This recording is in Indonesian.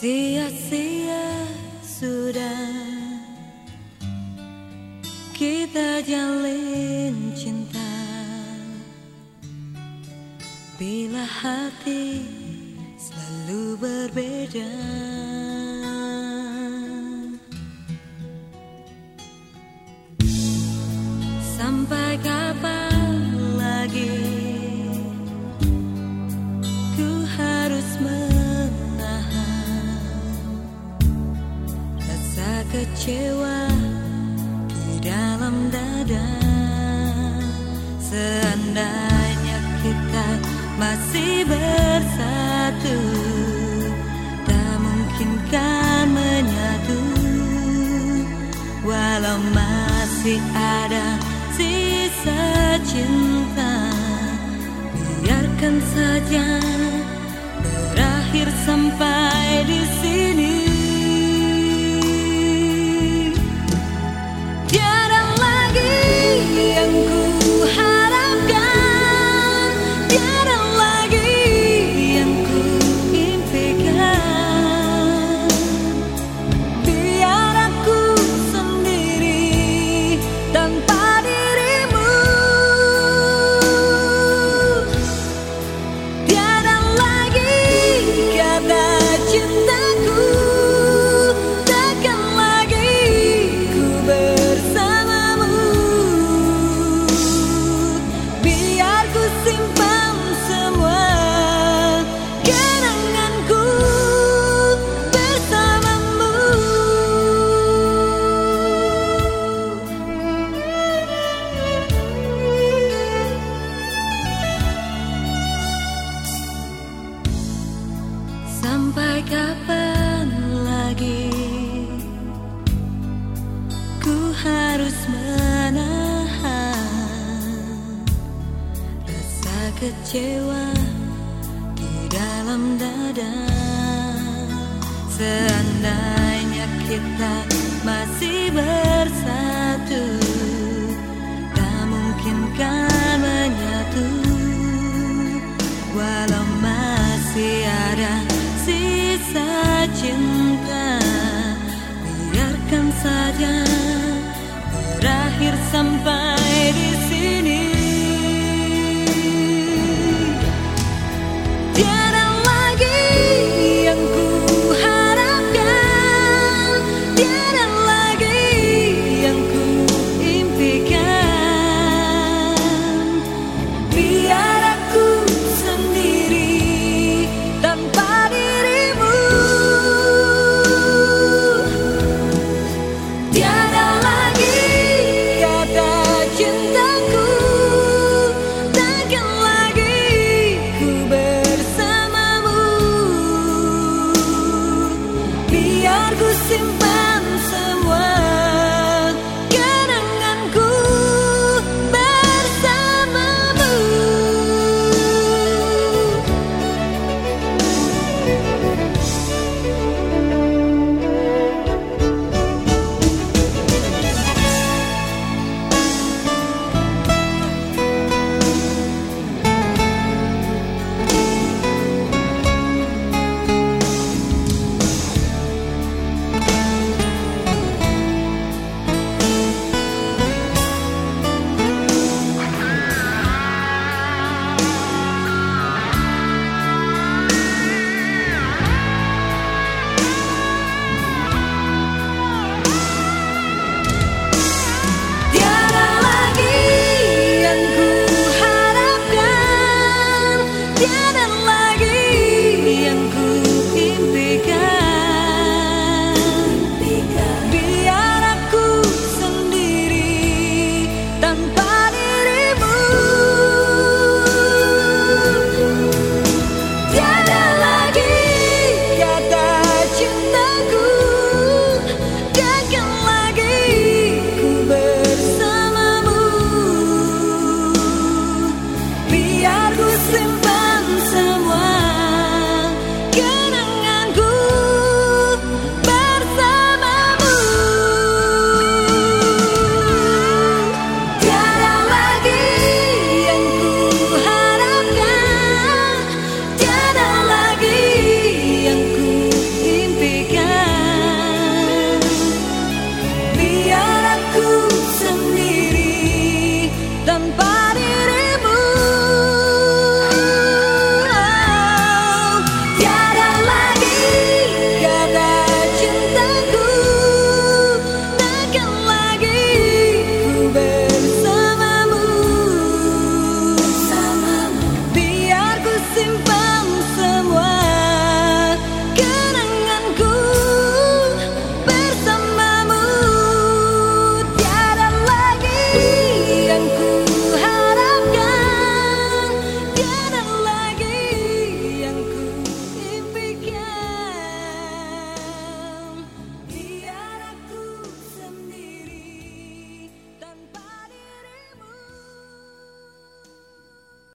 Sia-sia sudah kita jalin cinta. Bila hati selalu berbeda. Sampai kecewa di dalam dada. Seandainya kita masih bersatu Tak mungkin kan menyatu? Walau masih ada sisa cinta Biarkan saja berakhir sampai Sampai kapan lagi ku harus menahan rasa kecewa di dalam dada? Seandainya kita masih ber